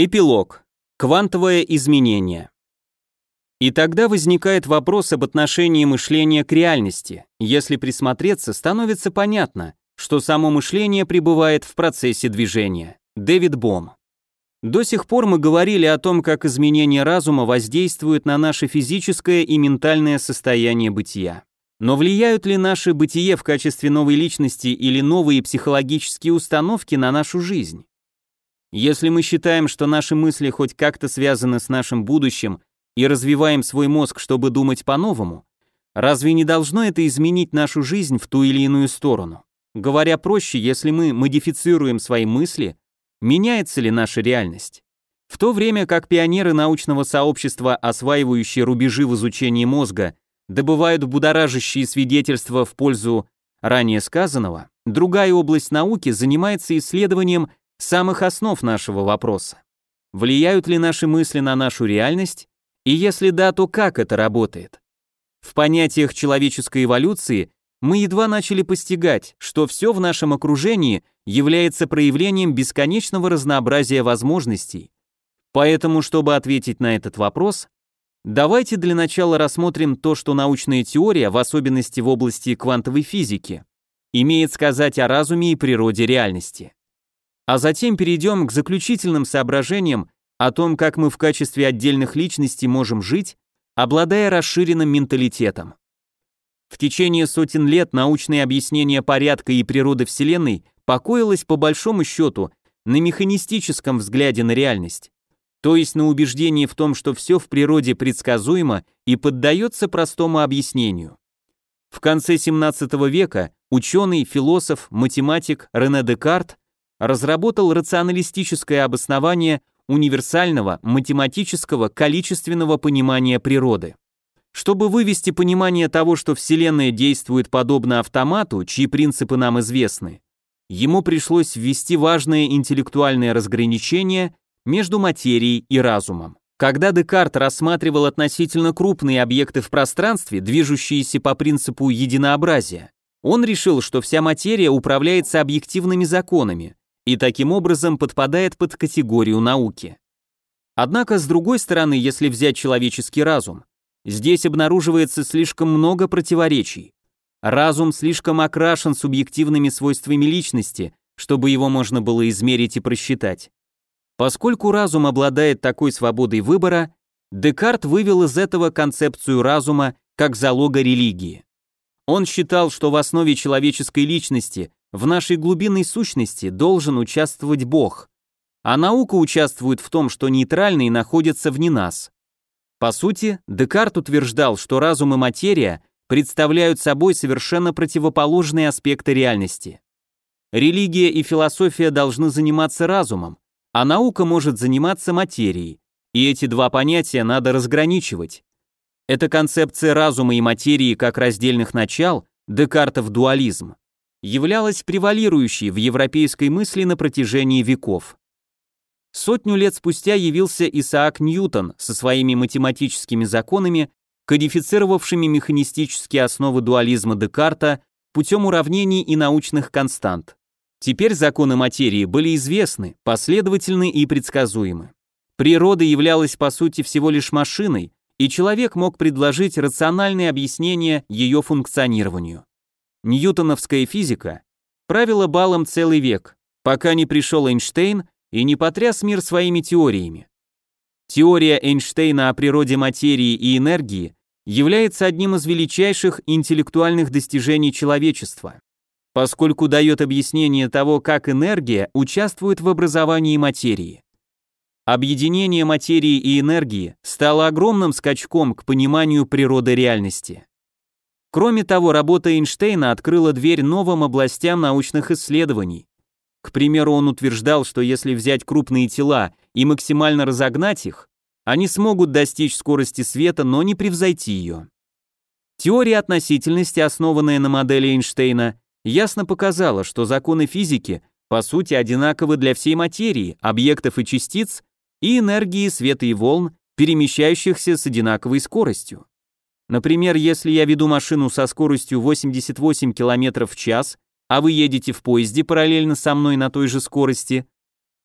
Эпилог. Квантовое изменение. И тогда возникает вопрос об отношении мышления к реальности. Если присмотреться, становится понятно, что само мышление пребывает в процессе движения. Дэвид Бом. До сих пор мы говорили о том, как изменение разума воздействует на наше физическое и ментальное состояние бытия. Но влияют ли наше бытие в качестве новой личности или новые психологические установки на нашу жизнь? Если мы считаем, что наши мысли хоть как-то связаны с нашим будущим и развиваем свой мозг, чтобы думать по-новому, разве не должно это изменить нашу жизнь в ту или иную сторону? Говоря проще, если мы модифицируем свои мысли, меняется ли наша реальность? В то время как пионеры научного сообщества, осваивающие рубежи в изучении мозга, добывают будоражащие свидетельства в пользу ранее сказанного, другая область науки занимается исследованием самых основ нашего вопроса. Влияют ли наши мысли на нашу реальность? И если да, то как это работает? В понятиях человеческой эволюции мы едва начали постигать, что все в нашем окружении является проявлением бесконечного разнообразия возможностей. Поэтому, чтобы ответить на этот вопрос, давайте для начала рассмотрим то, что научная теория, в особенности в области квантовой физики, имеет сказать о разуме и природе реальности а затем перейдем к заключительным соображениям о том, как мы в качестве отдельных личностей можем жить, обладая расширенным менталитетом. В течение сотен лет научное объяснение порядка и природы Вселенной покоилось по большому счету на механистическом взгляде на реальность, то есть на убеждении в том, что все в природе предсказуемо и поддается простому объяснению. В конце 17 века ученый, философ, математик Рене Декарт разработал рационалистическое обоснование универсального математического количественного понимания природы. Чтобы вывести понимание того, что Вселенная действует подобно автомату, чьи принципы нам известны, ему пришлось ввести важное интеллектуальное разграничение между материей и разумом. Когда Декарт рассматривал относительно крупные объекты в пространстве, движущиеся по принципу единообразия, он решил, что вся материя управляется объективными законами, и таким образом подпадает под категорию науки. Однако, с другой стороны, если взять человеческий разум, здесь обнаруживается слишком много противоречий. Разум слишком окрашен субъективными свойствами личности, чтобы его можно было измерить и просчитать. Поскольку разум обладает такой свободой выбора, Декарт вывел из этого концепцию разума как залога религии. Он считал, что в основе человеческой личности в нашей глубинной сущности должен участвовать Бог, а наука участвует в том, что нейтральные находятся вне нас. По сути, Декарт утверждал, что разум и материя представляют собой совершенно противоположные аспекты реальности. Религия и философия должны заниматься разумом, а наука может заниматься материей, и эти два понятия надо разграничивать. Эта концепция разума и материи как раздельных начал, Декартов дуализм, являлась превалирующей в европейской мысли на протяжении веков. Сотню лет спустя явился Исаак Ньютон со своими математическими законами, кодифицировавшими механистические основы дуализма Декарта путем уравнений и научных констант. Теперь законы материи были известны, последовательны и предсказуемы. Природа являлась по сути всего лишь машиной, и человек мог предложить рациональные объяснения ее функционированию. Ньютоновская физика правила балом целый век, пока не пришел Эйнштейн и не потряс мир своими теориями. Теория Эйнштейна о природе материи и энергии является одним из величайших интеллектуальных достижений человечества, поскольку дает объяснение того, как энергия участвует в образовании материи. Объединение материи и энергии стало огромным скачком к пониманию природы реальности. Кроме того, работа Эйнштейна открыла дверь новым областям научных исследований. К примеру, он утверждал, что если взять крупные тела и максимально разогнать их, они смогут достичь скорости света, но не превзойти ее. Теория относительности, основанная на модели Эйнштейна, ясно показала, что законы физики по сути одинаковы для всей материи, объектов и частиц, и энергии света и волн, перемещающихся с одинаковой скоростью. Например, если я веду машину со скоростью 88 км в час, а вы едете в поезде параллельно со мной на той же скорости,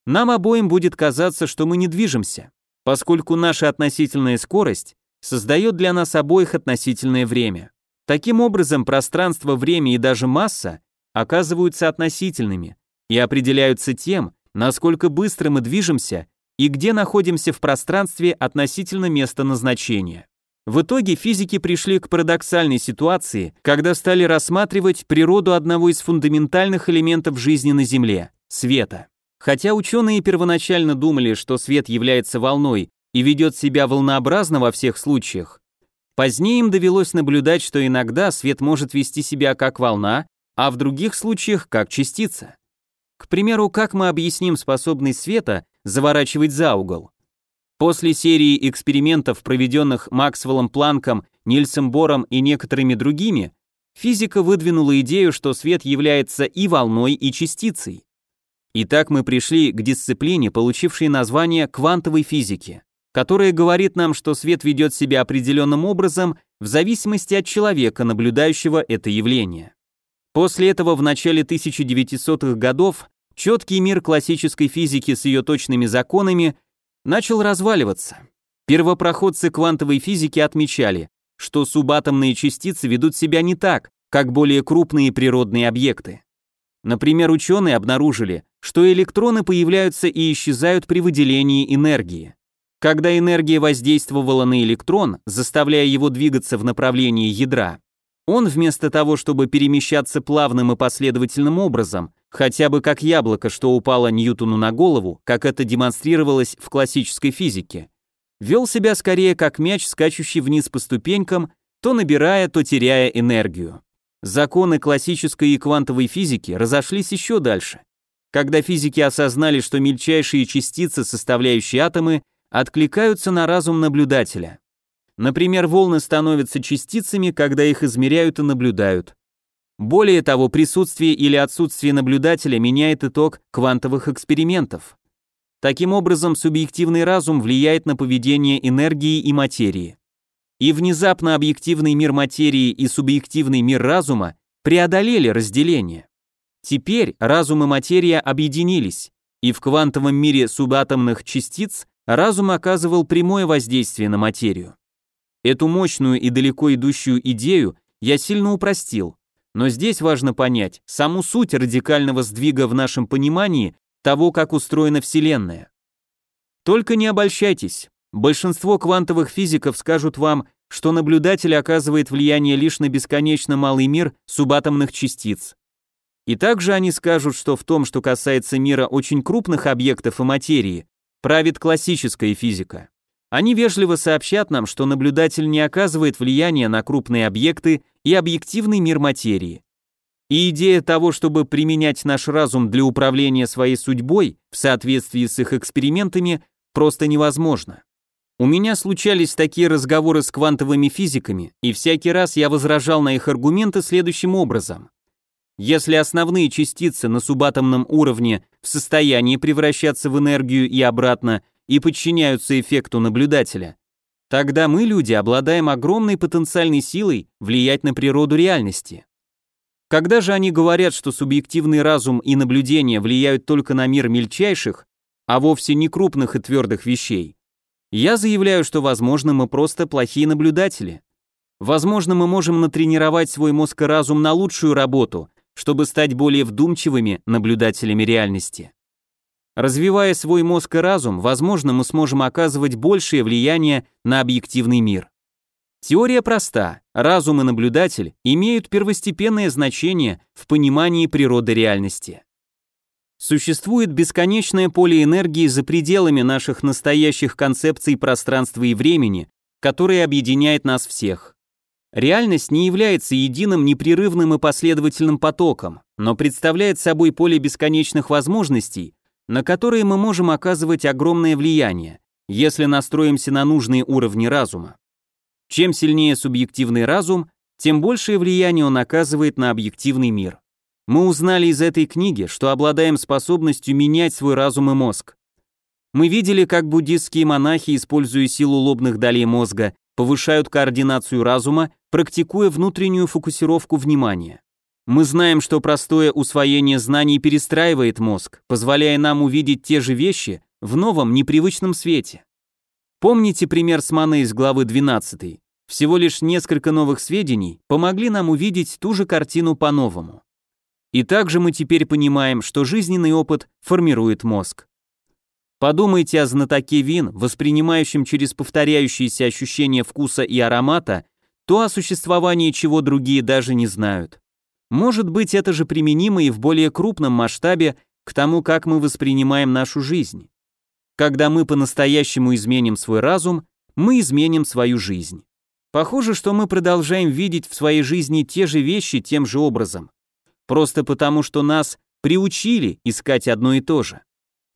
нам обоим будет казаться, что мы не движемся, поскольку наша относительная скорость создает для нас обоих относительное время. Таким образом, пространство, время и даже масса оказываются относительными и определяются тем, насколько быстро мы движемся и где находимся в пространстве относительно места назначения. В итоге физики пришли к парадоксальной ситуации, когда стали рассматривать природу одного из фундаментальных элементов жизни на Земле – света. Хотя ученые первоначально думали, что свет является волной и ведет себя волнообразно во всех случаях, позднее им довелось наблюдать, что иногда свет может вести себя как волна, а в других случаях как частица. К примеру, как мы объясним способность света заворачивать за угол? После серии экспериментов, проведенных Максвеллом Планком, Нильсом Бором и некоторыми другими, физика выдвинула идею, что свет является и волной, и частицей. Итак, мы пришли к дисциплине, получившей название квантовой физики, которая говорит нам, что свет ведет себя определенным образом в зависимости от человека, наблюдающего это явление. После этого в начале 1900-х годов четкий мир классической физики с ее точными законами – начал разваливаться. Первопроходцы квантовой физики отмечали, что субатомные частицы ведут себя не так, как более крупные природные объекты. Например, ученые обнаружили, что электроны появляются и исчезают при выделении энергии. Когда энергия воздействовала на электрон, заставляя его двигаться в направлении ядра, он вместо того, чтобы перемещаться плавным и последовательным образом, хотя бы как яблоко, что упало Ньютону на голову, как это демонстрировалось в классической физике, вел себя скорее как мяч, скачущий вниз по ступенькам, то набирая, то теряя энергию. Законы классической и квантовой физики разошлись еще дальше. Когда физики осознали, что мельчайшие частицы, составляющие атомы, откликаются на разум наблюдателя – Например, волны становятся частицами, когда их измеряют и наблюдают. Более того, присутствие или отсутствие наблюдателя меняет итог квантовых экспериментов. Таким образом, субъективный разум влияет на поведение энергии и материи. И внезапно объективный мир материи и субъективный мир разума преодолели разделение. Теперь разум и материя объединились, и в квантовом мире субатомных частиц разум оказывал прямое воздействие на материю. Эту мощную и далеко идущую идею я сильно упростил, но здесь важно понять саму суть радикального сдвига в нашем понимании того, как устроена Вселенная. Только не обольщайтесь. Большинство квантовых физиков скажут вам, что наблюдатель оказывает влияние лишь на бесконечно малый мир субатомных частиц. И также они скажут, что в том, что касается мира очень крупных объектов и материи, правит классическая физика. Они вежливо сообщат нам, что наблюдатель не оказывает влияния на крупные объекты и объективный мир материи. И идея того, чтобы применять наш разум для управления своей судьбой в соответствии с их экспериментами, просто невозможна. У меня случались такие разговоры с квантовыми физиками, и всякий раз я возражал на их аргументы следующим образом. Если основные частицы на субатомном уровне в состоянии превращаться в энергию и обратно – и подчиняются эффекту наблюдателя, тогда мы, люди, обладаем огромной потенциальной силой влиять на природу реальности. Когда же они говорят, что субъективный разум и наблюдение влияют только на мир мельчайших, а вовсе не крупных и твердых вещей, я заявляю, что, возможно, мы просто плохие наблюдатели. Возможно, мы можем натренировать свой мозг и разум на лучшую работу, чтобы стать более вдумчивыми наблюдателями реальности. Развивая свой мозг и разум, возможно, мы сможем оказывать большее влияние на объективный мир. Теория проста. Разум и наблюдатель имеют первостепенное значение в понимании природы реальности. Существует бесконечное поле энергии за пределами наших настоящих концепций пространства и времени, которое объединяет нас всех. Реальность не является единым, непрерывным и последовательным потоком, но представляет собой поле бесконечных возможностей, на которые мы можем оказывать огромное влияние, если настроимся на нужные уровни разума. Чем сильнее субъективный разум, тем большее влияние он оказывает на объективный мир. Мы узнали из этой книги, что обладаем способностью менять свой разум и мозг. Мы видели, как буддистские монахи, используя силу лобных долей мозга, повышают координацию разума, практикуя внутреннюю фокусировку внимания. Мы знаем, что простое усвоение знаний перестраивает мозг, позволяя нам увидеть те же вещи в новом, непривычном свете. Помните пример с Мане из главы 12? Всего лишь несколько новых сведений помогли нам увидеть ту же картину по-новому. И также мы теперь понимаем, что жизненный опыт формирует мозг. Подумайте о знатоке вин, воспринимающем через повторяющиеся ощущения вкуса и аромата то, о существовании чего другие даже не знают. Может быть, это же применимо и в более крупном масштабе к тому, как мы воспринимаем нашу жизнь. Когда мы по-настоящему изменим свой разум, мы изменим свою жизнь. Похоже, что мы продолжаем видеть в своей жизни те же вещи тем же образом. Просто потому, что нас приучили искать одно и то же.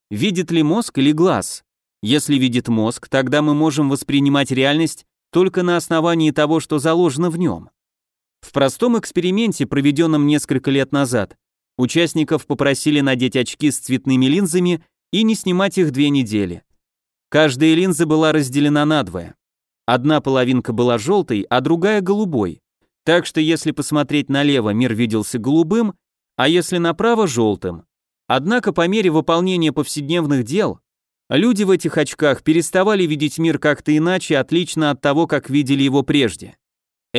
Видит ли мозг или глаз? Если видит мозг, тогда мы можем воспринимать реальность только на основании того, что заложено в нем. В простом эксперименте, проведенном несколько лет назад, участников попросили надеть очки с цветными линзами и не снимать их две недели. Каждая линза была разделена надвое. Одна половинка была желтой, а другая голубой. Так что если посмотреть налево, мир виделся голубым, а если направо – желтым. Однако по мере выполнения повседневных дел люди в этих очках переставали видеть мир как-то иначе, отлично от того, как видели его прежде.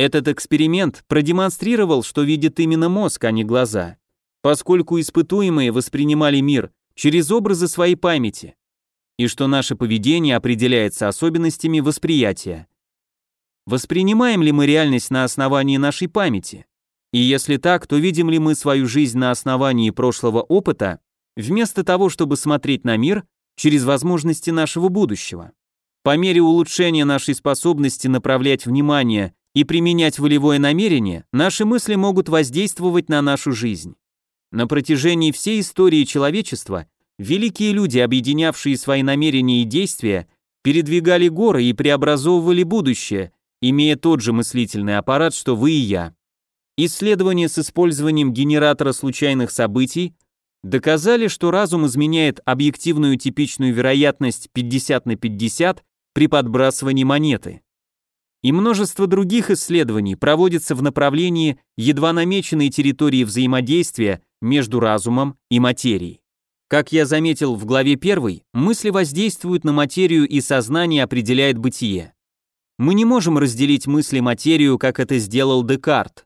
Этот эксперимент продемонстрировал, что видит именно мозг, а не глаза, поскольку испытуемые воспринимали мир через образы своей памяти, и что наше поведение определяется особенностями восприятия. Воспринимаем ли мы реальность на основании нашей памяти? И если так, то видим ли мы свою жизнь на основании прошлого опыта, вместо того, чтобы смотреть на мир через возможности нашего будущего? По мере улучшения нашей способности направлять внимание и применять волевое намерение, наши мысли могут воздействовать на нашу жизнь. На протяжении всей истории человечества великие люди, объединявшие свои намерения и действия, передвигали горы и преобразовывали будущее, имея тот же мыслительный аппарат, что вы и я. Исследования с использованием генератора случайных событий доказали, что разум изменяет объективную типичную вероятность 50 на 50 при подбрасывании монеты и множество других исследований проводится в направлении едва намеченной территории взаимодействия между разумом и материей. Как я заметил в главе 1, мысли воздействуют на материю и сознание определяет бытие. Мы не можем разделить мысли материю, как это сделал Декарт.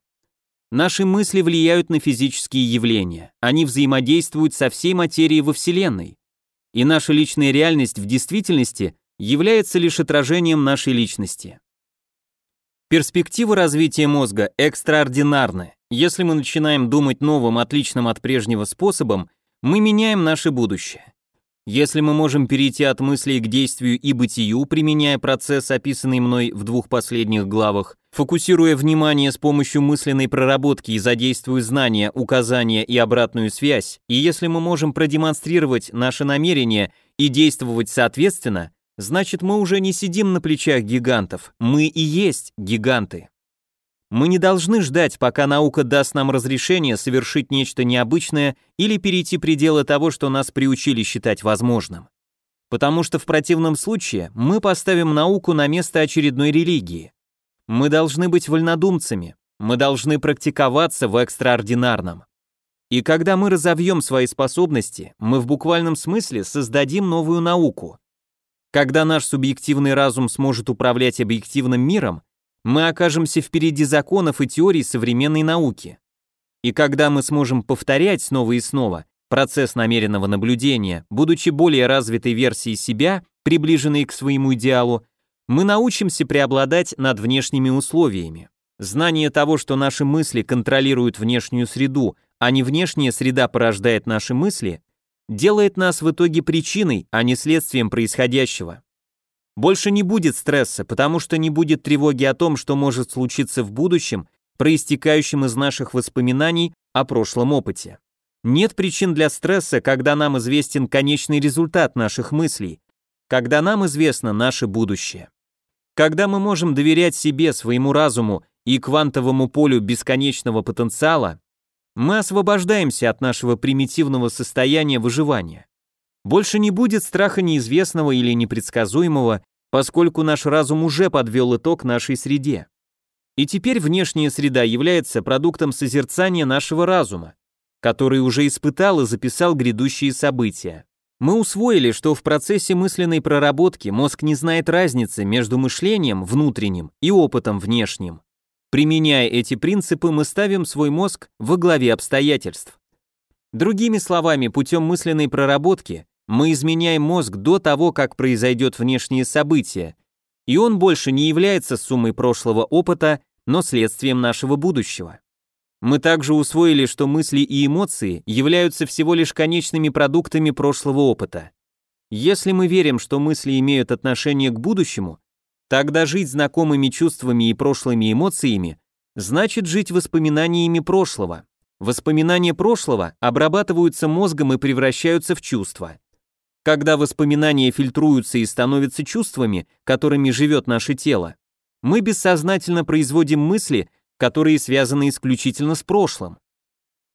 Наши мысли влияют на физические явления, они взаимодействуют со всей материей во Вселенной. И наша личная реальность в действительности является лишь отражением нашей личности. Перспектива развития мозга экстраординарны. Если мы начинаем думать новым, отличным от прежнего способом, мы меняем наше будущее. Если мы можем перейти от мыслей к действию и бытию, применяя процесс, описанный мной в двух последних главах, фокусируя внимание с помощью мысленной проработки и задействуя знания, указания и обратную связь, и если мы можем продемонстрировать наше намерение и действовать соответственно, Значит, мы уже не сидим на плечах гигантов, мы и есть гиганты. Мы не должны ждать, пока наука даст нам разрешение совершить нечто необычное или перейти пределы того, что нас приучили считать возможным. Потому что в противном случае мы поставим науку на место очередной религии. Мы должны быть вольнодумцами, мы должны практиковаться в экстраординарном. И когда мы разовьем свои способности, мы в буквальном смысле создадим новую науку – когда наш субъективный разум сможет управлять объективным миром, мы окажемся впереди законов и теорий современной науки. И когда мы сможем повторять снова и снова процесс намеренного наблюдения, будучи более развитой версией себя, приближенной к своему идеалу, мы научимся преобладать над внешними условиями. Знание того, что наши мысли контролируют внешнюю среду, а не внешняя среда порождает наши мысли, делает нас в итоге причиной, а не следствием происходящего. Больше не будет стресса, потому что не будет тревоги о том, что может случиться в будущем, проистекающем из наших воспоминаний о прошлом опыте. Нет причин для стресса, когда нам известен конечный результат наших мыслей, когда нам известно наше будущее. Когда мы можем доверять себе, своему разуму и квантовому полю бесконечного потенциала, мы освобождаемся от нашего примитивного состояния выживания. Больше не будет страха неизвестного или непредсказуемого, поскольку наш разум уже подвел итог нашей среде. И теперь внешняя среда является продуктом созерцания нашего разума, который уже испытал и записал грядущие события. Мы усвоили, что в процессе мысленной проработки мозг не знает разницы между мышлением внутренним и опытом внешним. Применяя эти принципы, мы ставим свой мозг во главе обстоятельств. Другими словами, путем мысленной проработки мы изменяем мозг до того, как произойдет внешнее событие, и он больше не является суммой прошлого опыта, но следствием нашего будущего. Мы также усвоили, что мысли и эмоции являются всего лишь конечными продуктами прошлого опыта. Если мы верим, что мысли имеют отношение к будущему, Тогда жить знакомыми чувствами и прошлыми эмоциями значит жить воспоминаниями прошлого. Воспоминания прошлого обрабатываются мозгом и превращаются в чувства. Когда воспоминания фильтруются и становятся чувствами, которыми живет наше тело, мы бессознательно производим мысли, которые связаны исключительно с прошлым.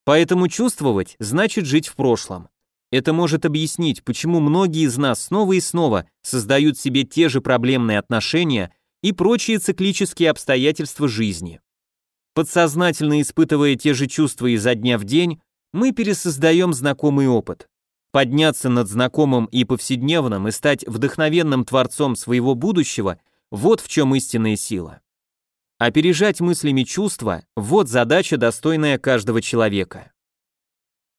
Поэтому чувствовать значит жить в прошлом. Это может объяснить, почему многие из нас снова и снова создают себе те же проблемные отношения и прочие циклические обстоятельства жизни. Подсознательно испытывая те же чувства изо дня в день, мы пересоздаем знакомый опыт. Подняться над знакомым и повседневным и стать вдохновенным творцом своего будущего – вот в чем истинная сила. Опережать мыслями чувства – вот задача, достойная каждого человека.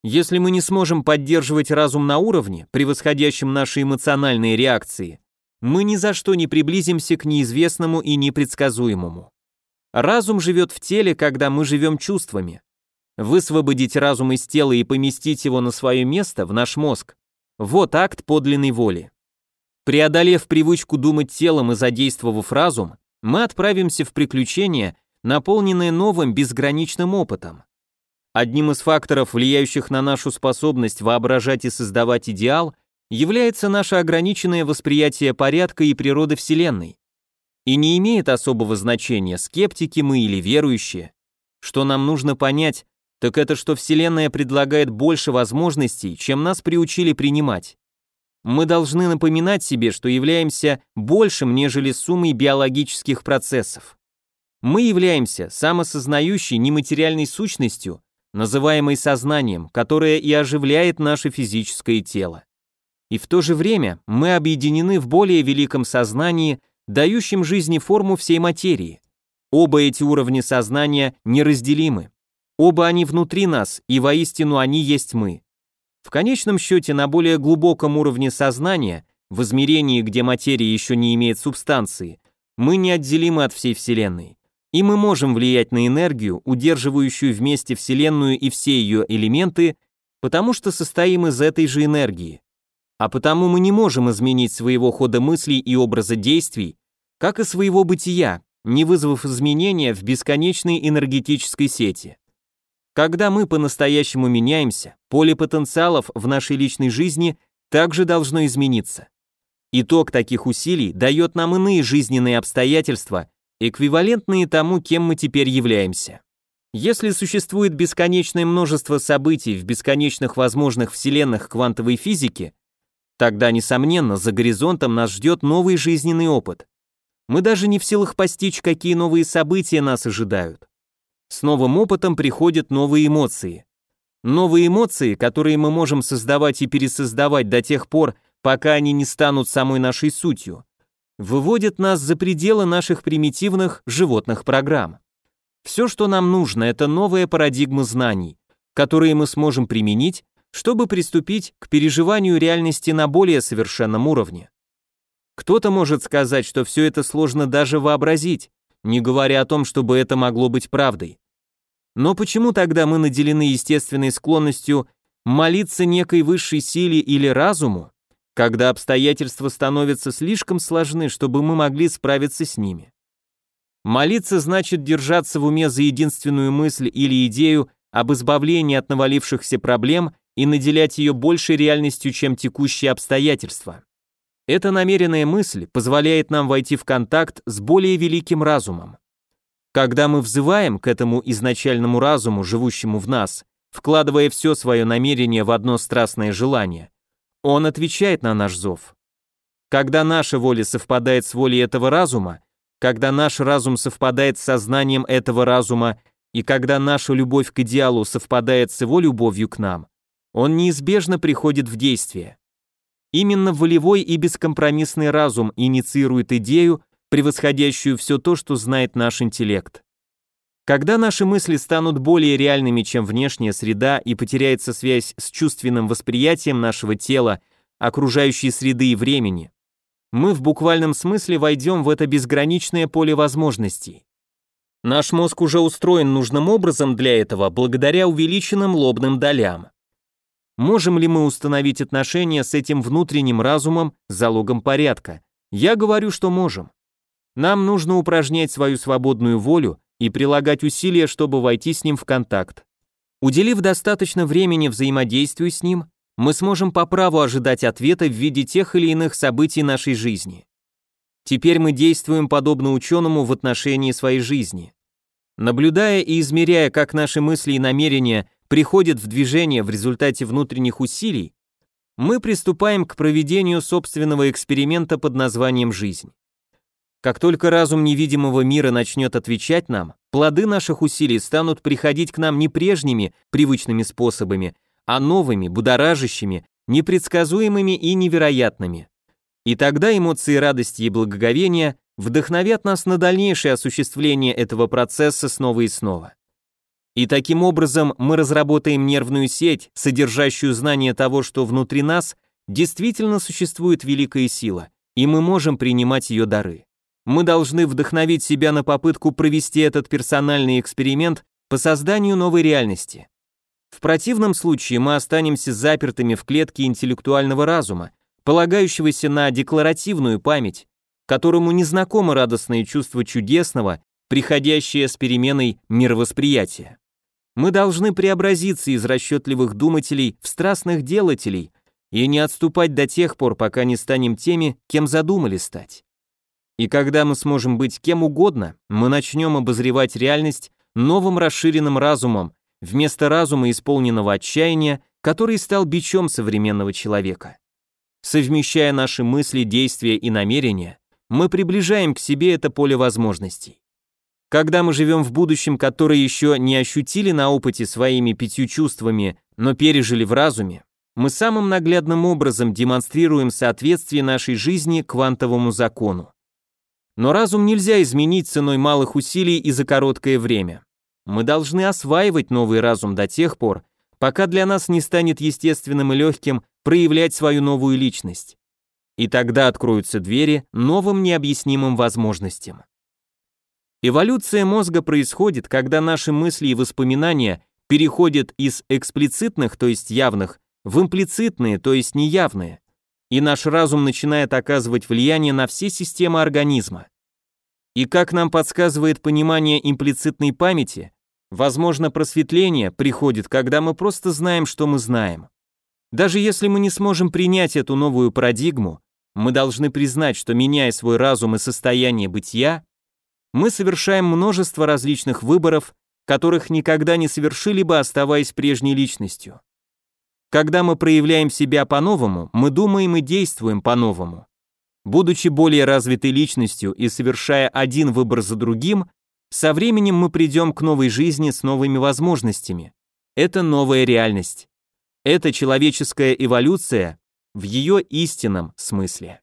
Если мы не сможем поддерживать разум на уровне, превосходящем наши эмоциональные реакции, мы ни за что не приблизимся к неизвестному и непредсказуемому. Разум живет в теле, когда мы живем чувствами. Высвободить разум из тела и поместить его на свое место, в наш мозг – вот акт подлинной воли. Преодолев привычку думать телом и задействовав разум, мы отправимся в приключение, наполненное новым безграничным опытом. Одним из факторов, влияющих на нашу способность воображать и создавать идеал, является наше ограниченное восприятие порядка и природы Вселенной. И не имеет особого значения, скептики мы или верующие. Что нам нужно понять, так это что Вселенная предлагает больше возможностей, чем нас приучили принимать. Мы должны напоминать себе, что являемся большим, нежели суммой биологических процессов. Мы являемся самосознающей нематериальной сущностью, называемый сознанием, которое и оживляет наше физическое тело. И в то же время мы объединены в более великом сознании, дающем жизни форму всей материи. Оба эти уровня сознания неразделимы. Оба они внутри нас, и воистину они есть мы. В конечном счете, на более глубоком уровне сознания, в измерении, где материя еще не имеет субстанции, мы неотделимы от всей Вселенной и мы можем влиять на энергию, удерживающую вместе Вселенную и все ее элементы, потому что состоим из этой же энергии. А потому мы не можем изменить своего хода мыслей и образа действий, как и своего бытия, не вызвав изменения в бесконечной энергетической сети. Когда мы по-настоящему меняемся, поле потенциалов в нашей личной жизни также должно измениться. Итог таких усилий дает нам иные жизненные обстоятельства, эквивалентные тому, кем мы теперь являемся. Если существует бесконечное множество событий в бесконечных возможных вселенных квантовой физики, тогда, несомненно, за горизонтом нас ждет новый жизненный опыт. Мы даже не в силах постичь, какие новые события нас ожидают. С новым опытом приходят новые эмоции. Новые эмоции, которые мы можем создавать и пересоздавать до тех пор, пока они не станут самой нашей сутью выводит нас за пределы наших примитивных животных программ. Все, что нам нужно, это новая парадигма знаний, которые мы сможем применить, чтобы приступить к переживанию реальности на более совершенном уровне. Кто-то может сказать, что все это сложно даже вообразить, не говоря о том, чтобы это могло быть правдой. Но почему тогда мы наделены естественной склонностью молиться некой высшей силе или разуму, когда обстоятельства становятся слишком сложны, чтобы мы могли справиться с ними. Молиться значит держаться в уме за единственную мысль или идею об избавлении от навалившихся проблем и наделять ее большей реальностью, чем текущие обстоятельства. Эта намеренная мысль позволяет нам войти в контакт с более великим разумом. Когда мы взываем к этому изначальному разуму, живущему в нас, вкладывая все свое намерение в одно страстное желание – он отвечает на наш зов. Когда наша воля совпадает с волей этого разума, когда наш разум совпадает с сознанием этого разума, и когда наша любовь к идеалу совпадает с его любовью к нам, он неизбежно приходит в действие. Именно волевой и бескомпромиссный разум инициирует идею, превосходящую все то, что знает наш интеллект. Когда наши мысли станут более реальными, чем внешняя среда, и потеряется связь с чувственным восприятием нашего тела, окружающей среды и времени, мы в буквальном смысле войдем в это безграничное поле возможностей. Наш мозг уже устроен нужным образом для этого благодаря увеличенным лобным долям. Можем ли мы установить отношения с этим внутренним разумом, залогом порядка? Я говорю, что можем. Нам нужно упражнять свою свободную волю и прилагать усилия, чтобы войти с ним в контакт. Уделив достаточно времени взаимодействию с ним, мы сможем по праву ожидать ответа в виде тех или иных событий нашей жизни. Теперь мы действуем подобно ученому в отношении своей жизни. Наблюдая и измеряя, как наши мысли и намерения приходят в движение в результате внутренних усилий, мы приступаем к проведению собственного эксперимента под названием «жизнь». Как только разум невидимого мира начнет отвечать нам, плоды наших усилий станут приходить к нам не прежними, привычными способами, а новыми, будоражащими, непредсказуемыми и невероятными. И тогда эмоции радости и благоговения вдохновят нас на дальнейшее осуществление этого процесса снова и снова. И таким образом мы разработаем нервную сеть, содержащую знание того, что внутри нас действительно существует великая сила, и мы можем принимать ее дары мы должны вдохновить себя на попытку провести этот персональный эксперимент по созданию новой реальности. В противном случае мы останемся запертыми в клетке интеллектуального разума, полагающегося на декларативную память, которому незнакомо радостное чувство чудесного, приходящее с переменой мировосприятия. Мы должны преобразиться из расчетливых думателей в страстных делателей и не отступать до тех пор, пока не станем теми, кем задумали стать. И когда мы сможем быть кем угодно, мы начнем обозревать реальность новым расширенным разумом, вместо разума, исполненного отчаяния, который стал бичом современного человека. Совмещая наши мысли, действия и намерения, мы приближаем к себе это поле возможностей. Когда мы живем в будущем, которое еще не ощутили на опыте своими пятью чувствами, но пережили в разуме, мы самым наглядным образом демонстрируем соответствие нашей жизни квантовому закону. Но разум нельзя изменить ценой малых усилий и за короткое время. Мы должны осваивать новый разум до тех пор, пока для нас не станет естественным и легким проявлять свою новую личность. И тогда откроются двери новым необъяснимым возможностям. Эволюция мозга происходит, когда наши мысли и воспоминания переходят из эксплицитных, то есть явных, в имплицитные, то есть неявные и наш разум начинает оказывать влияние на все системы организма. И как нам подсказывает понимание имплицитной памяти, возможно, просветление приходит, когда мы просто знаем, что мы знаем. Даже если мы не сможем принять эту новую парадигму, мы должны признать, что меняя свой разум и состояние бытия, мы совершаем множество различных выборов, которых никогда не совершили бы, оставаясь прежней личностью. Когда мы проявляем себя по-новому, мы думаем и действуем по-новому. Будучи более развитой личностью и совершая один выбор за другим, со временем мы придем к новой жизни с новыми возможностями. Это новая реальность. Это человеческая эволюция в ее истинном смысле.